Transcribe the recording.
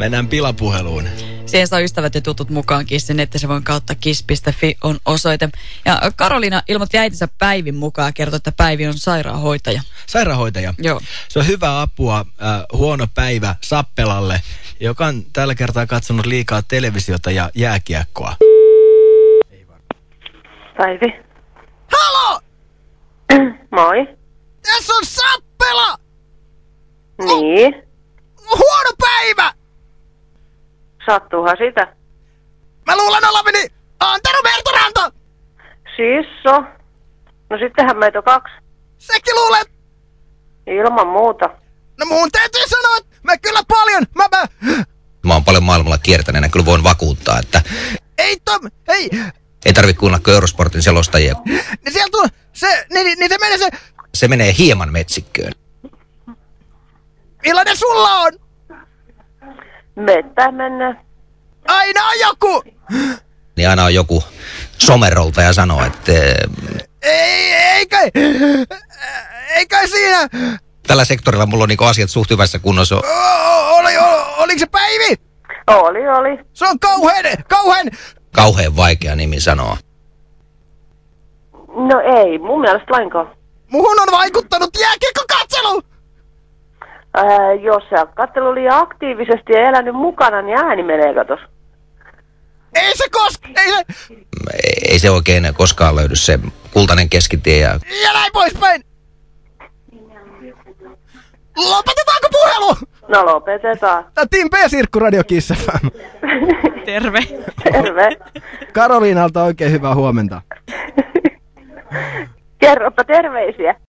Mennään pilapuheluun. Siihen saa ystävät ja tutut mukaan Kissin nettisivun kautta kiss.fi on osoite. Ja Karolina ilmoitti äitinsä Päivin mukaan ja kertoi, että Päivi on sairaanhoitaja. Sairaanhoitaja. Joo. Se on hyvä apua, äh, huono päivä Sappelalle, joka on tällä kertaa katsonut liikaa televisiota ja jääkiekkoa. Päivi. Halo! Moi. Tässä on Sappela! Niin. Huono päivä! Sattuuhan sitä. Mä luulen olevani Antero Mertoranta! Sisso. No sittenhän meitä on kaksi. Sekin luulet! Ilman muuta. No mun täytyy sanoa, että mä kyllä paljon, mä, mä... Mä oon paljon maailmalla kiertäneenä, kyllä voin vakuuttaa, että Ei Tom, ei, ei tarvitse kuunnella kuin Eurosportin selostajia. niin sieltä tulee, se, niin, niin se menee se, Se menee hieman metsikköön. millainen sulla on? Mettään mennään. Aina on joku! Niin aina on joku somerolta ja sanoo, että eh, Ei, ei kai, ei kai siinä, tällä sektorilla mulla on niinku asiat suht hyvässä kunnossa. o, oli, o, oliko se Päivi? Oli, oli. Se on kauhean, kauhean, Kauhean vaikea nimi sanoa. No ei, mun mielestä lainkaan. muhun on vaikuttanut jääkiekkokatselu! Ää, jos sä oot katsellut liian aktiivisesti ja elänyt mukana, niin ääni menee katos. Ei se koske, ei se, Ei se oikein koskaan löydy se kultainen keskitie ja ja näin poispäin. Lopetetaanko puhelu? No lopetetaan. Tää Tim P. Sirkku Radio Kiss FM. Terve. Terve. Karoliinalta oikein hyvää huomenta. Kerropa terveisiä.